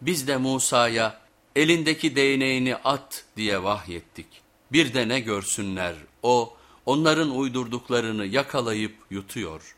Biz de Musa'ya elindeki değneğini at diye vahyettik. Bir de ne görsünler o onların uydurduklarını yakalayıp yutuyor.''